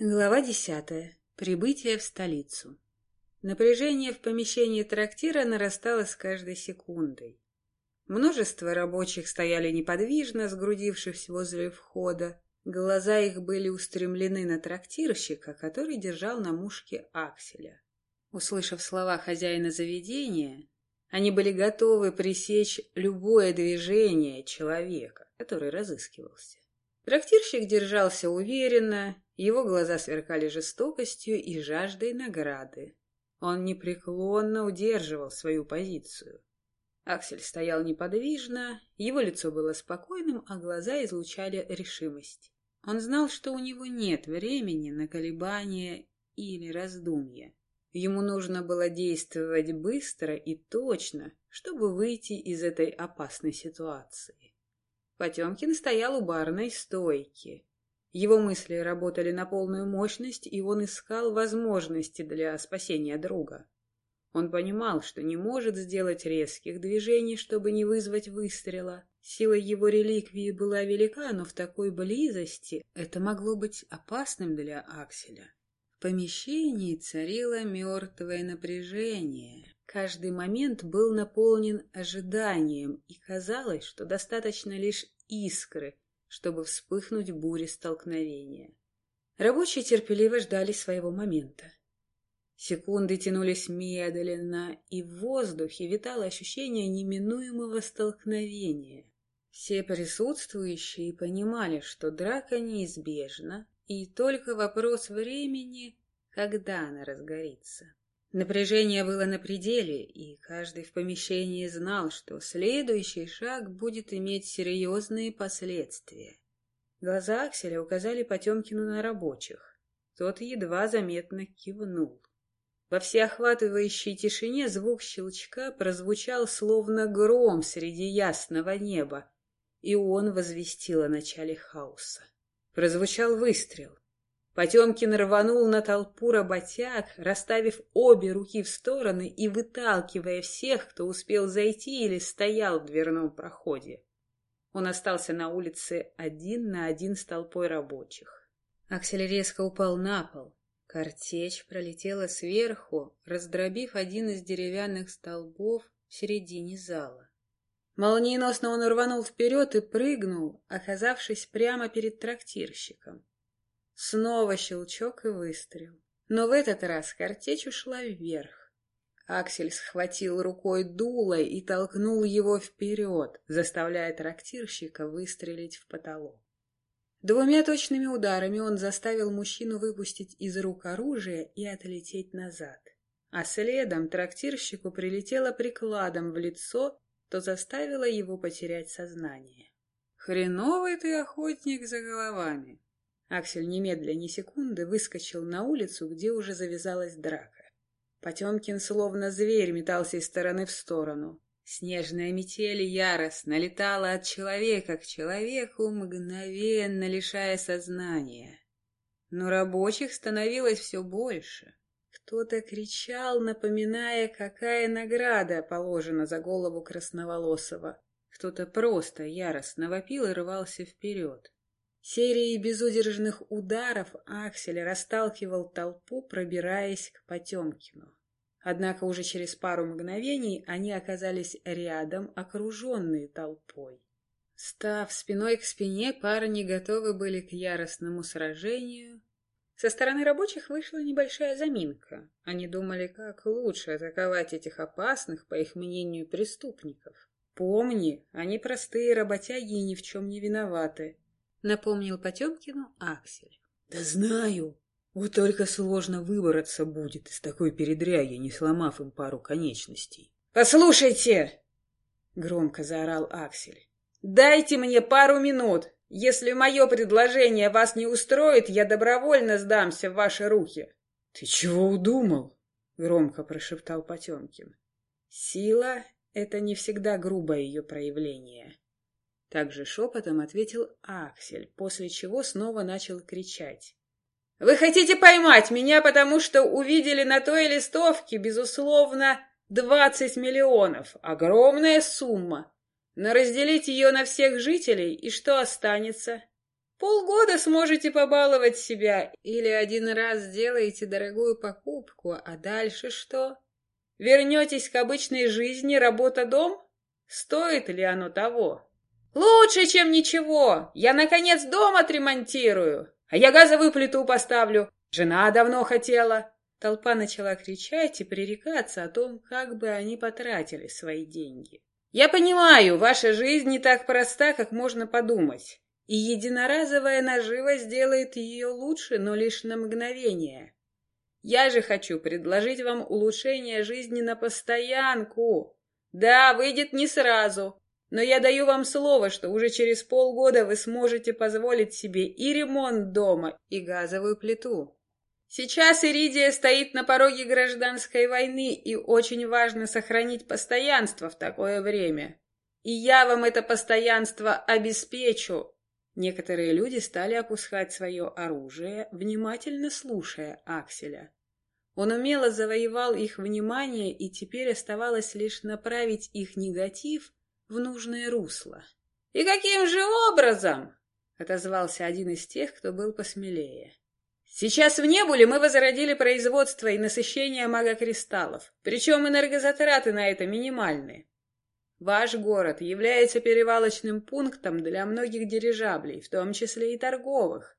Глава десятая. Прибытие в столицу. Напряжение в помещении трактира нарастало с каждой секундой. Множество рабочих стояли неподвижно, сгрудившись возле входа. Глаза их были устремлены на трактирщика, который держал на мушке акселя. Услышав слова хозяина заведения, они были готовы пресечь любое движение человека, который разыскивался. Трактирщик держался уверенно, его глаза сверкали жестокостью и жаждой награды. Он непреклонно удерживал свою позицию. Аксель стоял неподвижно, его лицо было спокойным, а глаза излучали решимость. Он знал, что у него нет времени на колебания или раздумья. Ему нужно было действовать быстро и точно, чтобы выйти из этой опасной ситуации. Потемкин стоял у барной стойки. Его мысли работали на полную мощность, и он искал возможности для спасения друга. Он понимал, что не может сделать резких движений, чтобы не вызвать выстрела. Сила его реликвии была велика, но в такой близости это могло быть опасным для Акселя. В помещении царило мертвое напряжение. Каждый момент был наполнен ожиданием, и казалось, что достаточно лишь искры, чтобы вспыхнуть буре столкновения. Рабочие терпеливо ждали своего момента. Секунды тянулись медленно, и в воздухе витало ощущение неминуемого столкновения. Все присутствующие понимали, что драка неизбежна, и только вопрос времени, когда она разгорится. Напряжение было на пределе, и каждый в помещении знал, что следующий шаг будет иметь серьезные последствия. Глаза Акселя указали Потемкину на рабочих. Тот едва заметно кивнул. Во всеохватывающей тишине звук щелчка прозвучал словно гром среди ясного неба, и он возвестил о начале хаоса. Прозвучал выстрел. Потемкин рванул на толпу работяг, расставив обе руки в стороны и выталкивая всех, кто успел зайти или стоял в дверном проходе. Он остался на улице один на один с толпой рабочих. Аксель резко упал на пол. Картечь пролетела сверху, раздробив один из деревянных столбов в середине зала. Молниеносно он рванул вперед и прыгнул, оказавшись прямо перед трактирщиком. Снова щелчок и выстрел. Но в этот раз картечь ушла вверх. Аксель схватил рукой дуло и толкнул его вперед, заставляя трактирщика выстрелить в потолок. Двумя точными ударами он заставил мужчину выпустить из рук оружие и отлететь назад. А следом трактирщику прилетело прикладом в лицо, то заставило его потерять сознание. «Хреновый ты охотник за головами!» Аксель немедля ни секунды выскочил на улицу, где уже завязалась драка. Потемкин словно зверь метался из стороны в сторону. Снежная метель яростно летала от человека к человеку, мгновенно лишая сознания. Но рабочих становилось все больше. Кто-то кричал, напоминая, какая награда положена за голову красноволосого. Кто-то просто яростно вопил и рвался вперед. Серией безудержных ударов Аксель расталкивал толпу, пробираясь к Потемкину. Однако уже через пару мгновений они оказались рядом, окруженные толпой. Став спиной к спине, парни готовы были к яростному сражению. Со стороны рабочих вышла небольшая заминка. Они думали, как лучше атаковать этих опасных, по их мнению, преступников. Помни, они простые работяги и ни в чем не виноваты. — напомнил Потемкину Аксель. — Да знаю. Вот только сложно выбраться будет из такой передряги, не сломав им пару конечностей. — Послушайте! — громко заорал Аксель. — Дайте мне пару минут. Если мое предложение вас не устроит, я добровольно сдамся в ваши руки. — Ты чего удумал? — громко прошептал Потемкин. Сила — это не всегда грубое ее проявление. Также шепотом ответил Аксель, после чего снова начал кричать. «Вы хотите поймать меня, потому что увидели на той листовке, безусловно, двадцать миллионов. Огромная сумма. Но разделить ее на всех жителей, и что останется? Полгода сможете побаловать себя или один раз сделаете дорогую покупку, а дальше что? Вернетесь к обычной жизни, работа-дом? Стоит ли оно того? Лучше, чем ничего. Я, наконец, дом отремонтирую. А я газовую плиту поставлю. Жена давно хотела. Толпа начала кричать и пререкаться о том, как бы они потратили свои деньги. Я понимаю, ваша жизнь не так проста, как можно подумать. И единоразовая нажива сделает ее лучше, но лишь на мгновение. Я же хочу предложить вам улучшение жизни на постоянку. Да, выйдет не сразу, но я даю вам слово, что уже через полгода вы сможете позволить себе и ремонт дома, и газовую плиту. Сейчас Иридия стоит на пороге гражданской войны, и очень важно сохранить постоянство в такое время. И я вам это постоянство обеспечу. Некоторые люди стали опускать свое оружие, внимательно слушая Акселя. Он умело завоевал их внимание, и теперь оставалось лишь направить их негатив в нужное русло. «И каким же образом?» — отозвался один из тех, кто был посмелее. «Сейчас в Небуле мы возродили производство и насыщение магокристаллов, причем энергозатраты на это минимальны. Ваш город является перевалочным пунктом для многих дирижаблей, в том числе и торговых.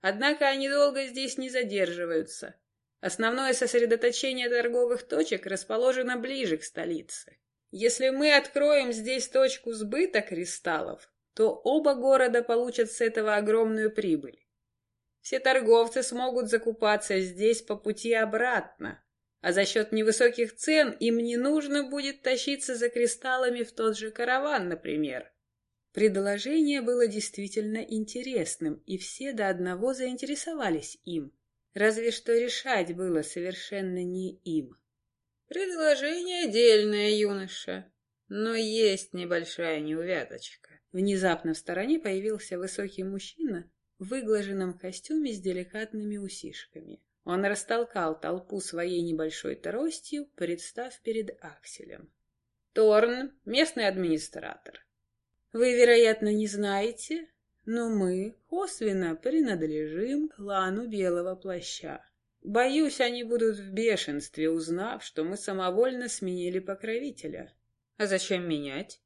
Однако они долго здесь не задерживаются. Основное сосредоточение торговых точек расположено ближе к столице. Если мы откроем здесь точку сбыта кристаллов, то оба города получат с этого огромную прибыль. Все торговцы смогут закупаться здесь по пути обратно, а за счет невысоких цен им не нужно будет тащиться за кристаллами в тот же караван, например. Предложение было действительно интересным, и все до одного заинтересовались им. Разве что решать было совершенно не им. Предложение дельное, юноша, но есть небольшая неувязочка. Внезапно в стороне появился высокий мужчина в выглаженном костюме с деликатными усишками. Он растолкал толпу своей небольшой тростью, представ перед Акселем. Торн, местный администратор. Вы, вероятно, не знаете, но мы косвенно принадлежим клану Белого Плаща. Боюсь, они будут в бешенстве, узнав, что мы самовольно сменили покровителя. А зачем менять?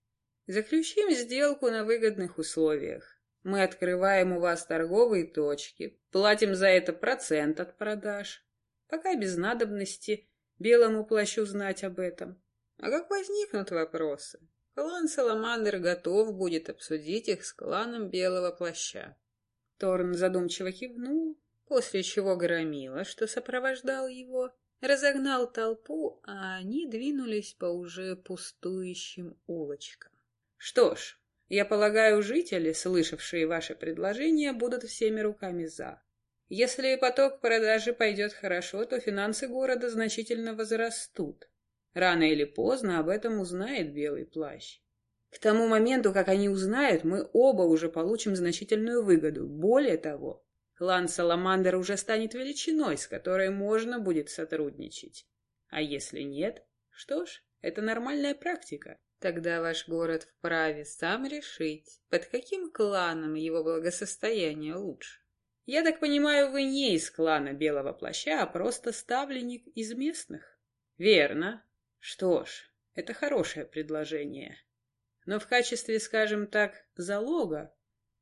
Заключим сделку на выгодных условиях. Мы открываем у вас торговые точки, платим за это процент от продаж. Пока без надобности белому плащу знать об этом. А как возникнут вопросы, клан Саламандр готов будет обсудить их с кланом белого плаща. Торн задумчиво кивнул, после чего громила, что сопровождал его, разогнал толпу, а они двинулись по уже пустующим улочкам. Что ж, я полагаю, жители, слышавшие ваше предложение, будут всеми руками «за». Если поток продажи пойдет хорошо, то финансы города значительно возрастут. Рано или поздно об этом узнает Белый Плащ. К тому моменту, как они узнают, мы оба уже получим значительную выгоду. Более того, клан Саламандр уже станет величиной, с которой можно будет сотрудничать. А если нет, что ж, это нормальная практика. Тогда ваш город вправе сам решить, под каким кланом его благосостояние лучше. Я так понимаю, вы не из клана Белого Плаща, а просто ставленник из местных? Верно. Что ж, это хорошее предложение. Но в качестве, скажем так, залога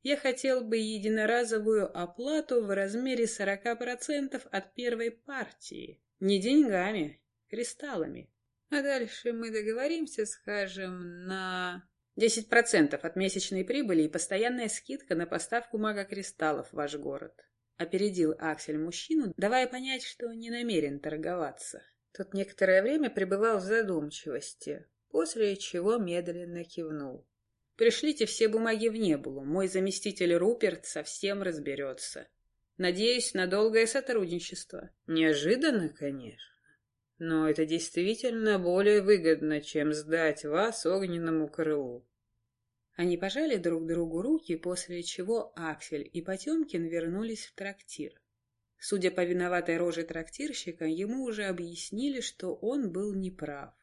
я хотел бы единоразовую оплату в размере 40% от первой партии. Не деньгами, кристаллами. А дальше мы договоримся, скажем, на 10% от месячной прибыли и постоянная скидка на поставку мага-кристаллов в ваш город. Опередил Аксель мужчину, давая понять, что не намерен торговаться. Тот некоторое время пребывал в задумчивости, после чего медленно кивнул. «Пришлите все бумаги в Небулу, мой заместитель Руперт совсем разберется. Надеюсь на долгое сотрудничество. Неожиданно, конечно. Но это действительно более выгодно, чем сдать вас огненному крылу. Они пожали друг другу руки, после чего Аксель и Потемкин вернулись в трактир. Судя по виноватой роже трактирщика, ему уже объяснили, что он был неправ.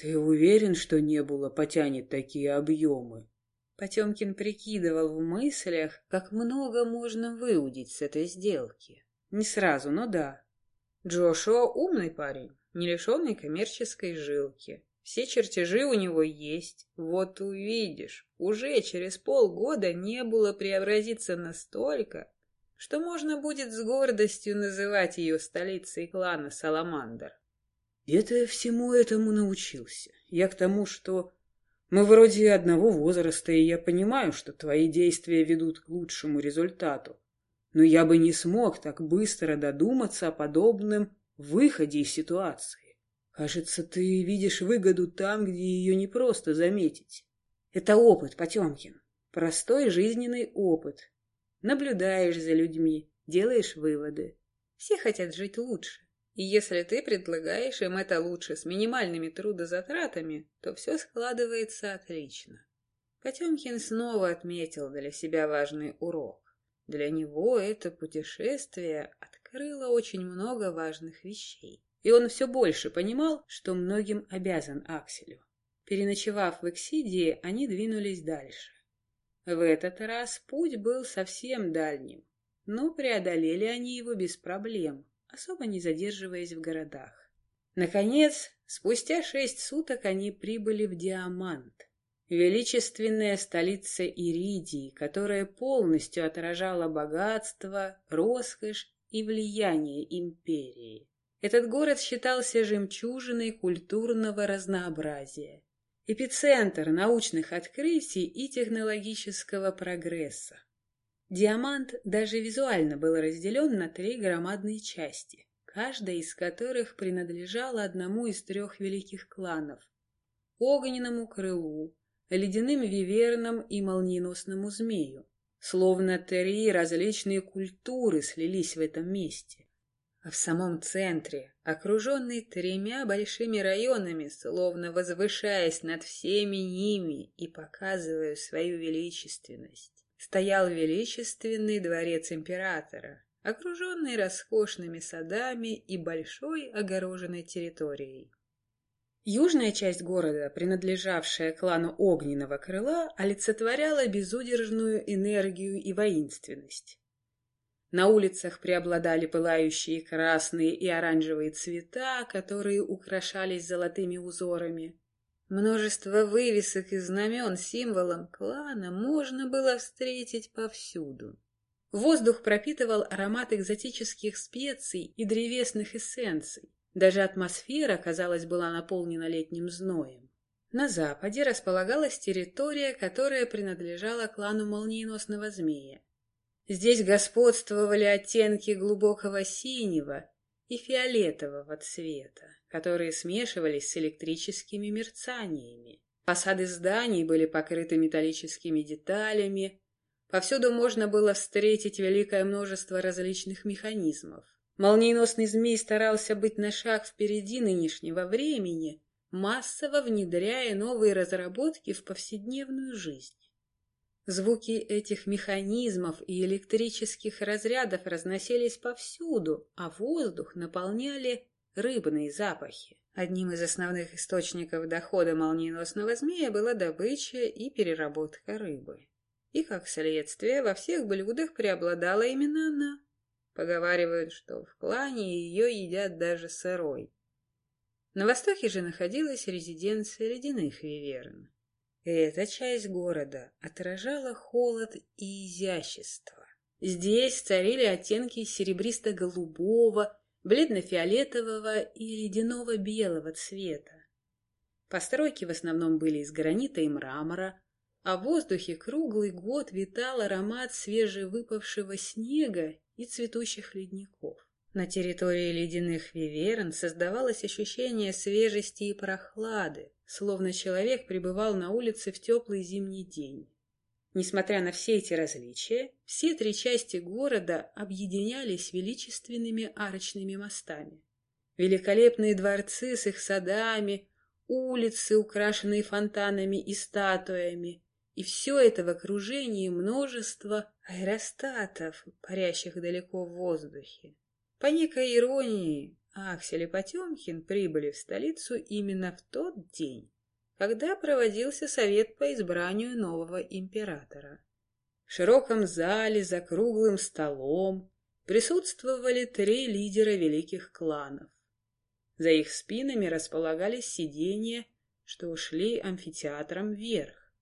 «Ты уверен, что не было потянет такие объемы?» Потемкин прикидывал в мыслях, как много можно выудить с этой сделки. Не сразу, но да. Джошуа умный парень, не лишенный коммерческой жилки. Все чертежи у него есть. Вот увидишь, уже через полгода не было преобразиться настолько, что можно будет с гордостью называть ее столицей клана Саламандр. Это я всему этому научился. Я к тому, что мы вроде одного возраста, и я понимаю, что твои действия ведут к лучшему результату. Но я бы не смог так быстро додуматься о подобном выходе из ситуации. Кажется, ты видишь выгоду там, где ее не просто заметить. Это опыт, Потемкин. Простой жизненный опыт. Наблюдаешь за людьми, делаешь выводы. Все хотят жить лучше. И если ты предлагаешь им это лучше с минимальными трудозатратами, то все складывается отлично. Потемкин снова отметил для себя важный урок. Для него это путешествие открыло очень много важных вещей. И он все больше понимал, что многим обязан Акселю. Переночевав в Эксидии, они двинулись дальше. В этот раз путь был совсем дальним, но преодолели они его без проблем, особо не задерживаясь в городах. Наконец, спустя шесть суток они прибыли в Диамант, величественная столица Иридии, которая полностью отражала богатство, роскошь и влияние империи. Этот город считался жемчужиной культурного разнообразия, эпицентр научных открытий и технологического прогресса. Диамант даже визуально был разделен на три громадные части, каждая из которых принадлежала одному из трех великих кланов — огненному крылу, ледяным вивернам и молниеносному змею. Словно три различные культуры слились в этом месте. А в самом центре, окруженный тремя большими районами, словно возвышаясь над всеми ними и показывая свою величественность, стоял величественный дворец императора, окруженный роскошными садами и большой огороженной территорией. Южная часть города, принадлежавшая клану Огненного Крыла, олицетворяла безудержную энергию и воинственность. На улицах преобладали пылающие красные и оранжевые цвета, которые украшались золотыми узорами. Множество вывесок и знамен символом клана можно было встретить повсюду. Воздух пропитывал аромат экзотических специй и древесных эссенций. Даже атмосфера, казалось, была наполнена летним зноем. На западе располагалась территория, которая принадлежала клану молниеносного змея. Здесь господствовали оттенки глубокого синего и фиолетового цвета которые смешивались с электрическими мерцаниями. Фасады зданий были покрыты металлическими деталями. Повсюду можно было встретить великое множество различных механизмов. Молниеносный змей старался быть на шаг впереди нынешнего времени, массово внедряя новые разработки в повседневную жизнь. Звуки этих механизмов и электрических разрядов разносились повсюду, а воздух наполняли рыбные запахи. Одним из основных источников дохода молниеносного змея была добыча и переработка рыбы. И, как следствие, во всех блюдах преобладала именно она. Поговаривают, что в клане ее едят даже сырой. На востоке же находилась резиденция ледяных виверн. Эта часть города отражала холод и изящество. Здесь царили оттенки серебристо-голубого, бледно-фиолетового и ледяного белого цвета. Постройки в основном были из гранита и мрамора, а в воздухе круглый год витал аромат свежевыпавшего снега и цветущих ледников. На территории ледяных виверн создавалось ощущение свежести и прохлады, словно человек пребывал на улице в теплый зимний день. Несмотря на все эти различия, все три части города объединялись величественными арочными мостами. Великолепные дворцы с их садами, улицы, украшенные фонтанами и статуями, и все это в окружении множества аэростатов, парящих далеко в воздухе. По некой иронии, Аксель и Потемкин прибыли в столицу именно в тот день, когда проводился совет по избранию нового императора. В широком зале за круглым столом присутствовали три лидера великих кланов. За их спинами располагались сиденья, что ушли амфитеатром вверх.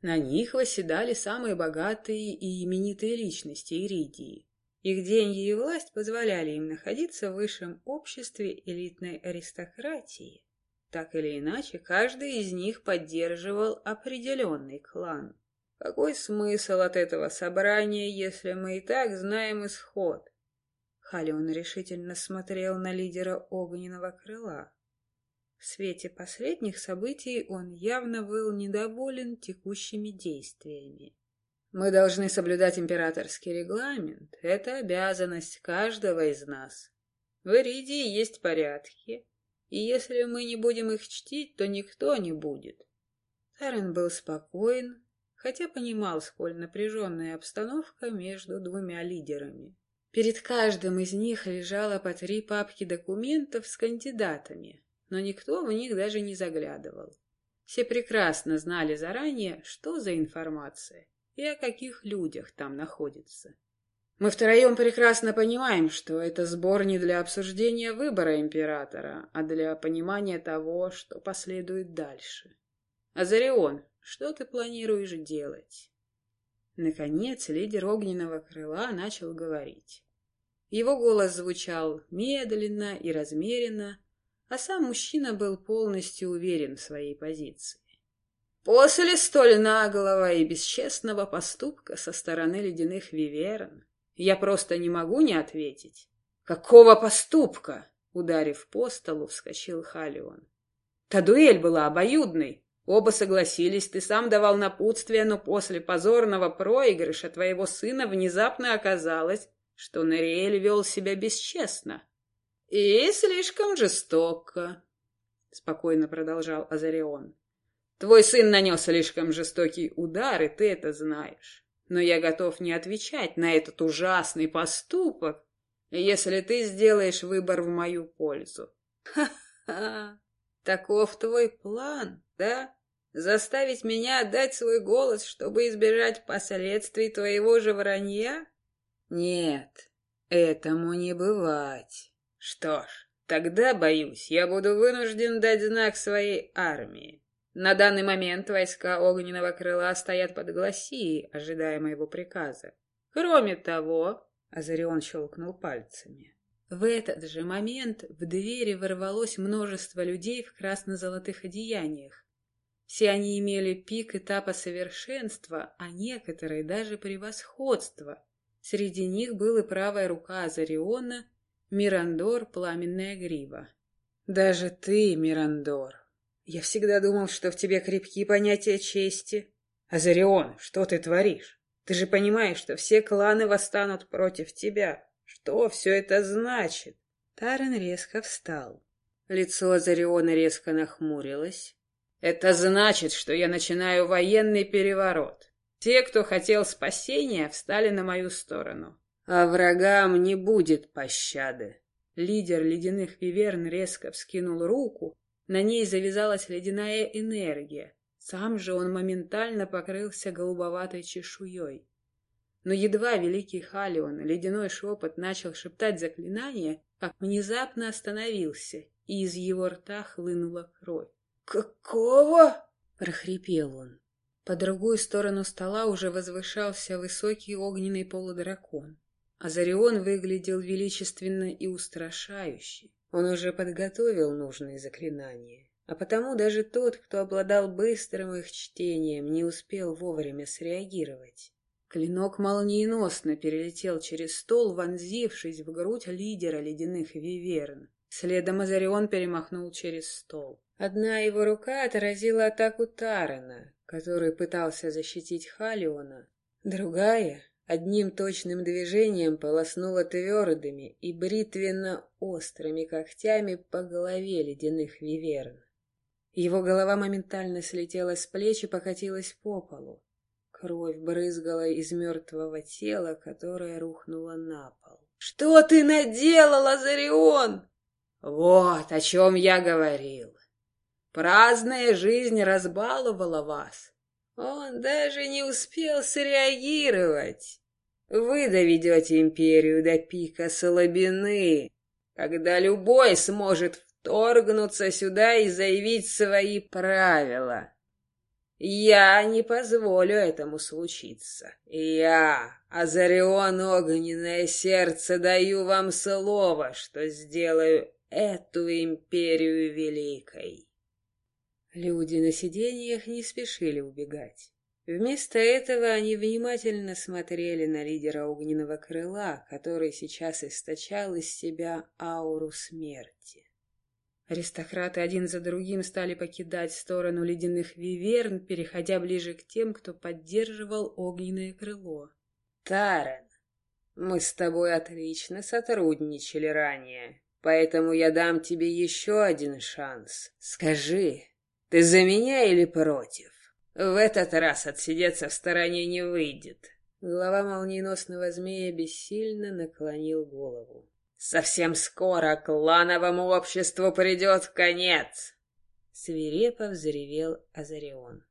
На них восседали самые богатые и именитые личности Иридии. Их деньги и власть позволяли им находиться в высшем обществе элитной аристократии. Так или иначе, каждый из них поддерживал определенный клан. Какой смысл от этого собрания, если мы и так знаем исход? Халион решительно смотрел на лидера огненного крыла. В свете последних событий он явно был недоволен текущими действиями. Мы должны соблюдать императорский регламент. Это обязанность каждого из нас. В Иридии есть порядки, и если мы не будем их чтить, то никто не будет. Тарен был спокоен, хотя понимал, сколь напряженная обстановка между двумя лидерами. Перед каждым из них лежало по три папки документов с кандидатами, но никто в них даже не заглядывал. Все прекрасно знали заранее, что за информация и о каких людях там находится. Мы втроем прекрасно понимаем, что это сбор не для обсуждения выбора императора, а для понимания того, что последует дальше. Азарион, что ты планируешь делать? Наконец, лидер огненного крыла начал говорить. Его голос звучал медленно и размеренно, а сам мужчина был полностью уверен в своей позиции. После столь наглого и бесчестного поступка со стороны ледяных виверн я просто не могу не ответить. «Какого поступка?» — ударив по столу, вскочил Халион. «Та дуэль была обоюдной. Оба согласились, ты сам давал напутствие, но после позорного проигрыша твоего сына внезапно оказалось, что Нориэль вел себя бесчестно. И слишком жестоко», — спокойно продолжал Азарион. Твой сын нанес слишком жестокий удар, и ты это знаешь. Но я готов не отвечать на этот ужасный поступок, если ты сделаешь выбор в мою пользу. Ха-ха! Таков твой план, да? Заставить меня отдать свой голос, чтобы избежать последствий твоего же вранья? Нет, этому не бывать. Что ж, тогда, боюсь, я буду вынужден дать знак своей армии. На данный момент войска огненного крыла стоят под Гласией, ожидая моего приказа. Кроме того, Азарион щелкнул пальцами. В этот же момент в двери ворвалось множество людей в красно-золотых одеяниях. Все они имели пик этапа совершенства, а некоторые даже превосходства. Среди них был и правая рука Азариона, Мирандор, пламенная грива. «Даже ты, Мирандор, я всегда думал, что в тебе крепкие понятия чести. Азарион, что ты творишь? Ты же понимаешь, что все кланы восстанут против тебя. Что все это значит? Тарен резко встал. Лицо Азариона резко нахмурилось. Это значит, что я начинаю военный переворот. Те, кто хотел спасения, встали на мою сторону. А врагам не будет пощады. Лидер ледяных виверн резко вскинул руку, на ней завязалась ледяная энергия. Сам же он моментально покрылся голубоватой чешуей. Но едва великий Халион, ледяной шепот, начал шептать заклинание, как внезапно остановился, и из его рта хлынула кровь. «Какого?» — прохрипел он. По другую сторону стола уже возвышался высокий огненный полудракон. Азарион выглядел величественно и устрашающе. Он уже подготовил нужные заклинания, а потому даже тот, кто обладал быстрым их чтением, не успел вовремя среагировать. Клинок молниеносно перелетел через стол, вонзившись в грудь лидера ледяных виверн. Следом Азарион перемахнул через стол. Одна его рука отразила атаку Тарена, который пытался защитить Халиона. Другая одним точным движением полоснула твердыми и бритвенно-острыми когтями по голове ледяных виверн. Его голова моментально слетела с плеч и покатилась по полу. Кровь брызгала из мертвого тела, которое рухнуло на пол. «Что ты наделал, Азарион?» «Вот о чем я говорил. Праздная жизнь разбаловала вас. Он даже не успел среагировать. Вы доведете империю до пика слабины, когда любой сможет вторгнуться сюда и заявить свои правила. Я не позволю этому случиться. Я, Азарион Огненное Сердце, даю вам слово, что сделаю эту империю великой. Люди на сиденьях не спешили убегать. Вместо этого они внимательно смотрели на лидера огненного крыла, который сейчас источал из себя ауру смерти. Аристократы один за другим стали покидать сторону ледяных виверн, переходя ближе к тем, кто поддерживал огненное крыло. «Тарен, мы с тобой отлично сотрудничали ранее, поэтому я дам тебе еще один шанс. Скажи, ты за меня или против? В этот раз отсидеться в стороне не выйдет». Глава молниеносного змея бессильно наклонил голову. Совсем скоро клановому обществу придет конец!» Свирепо взревел Азарион.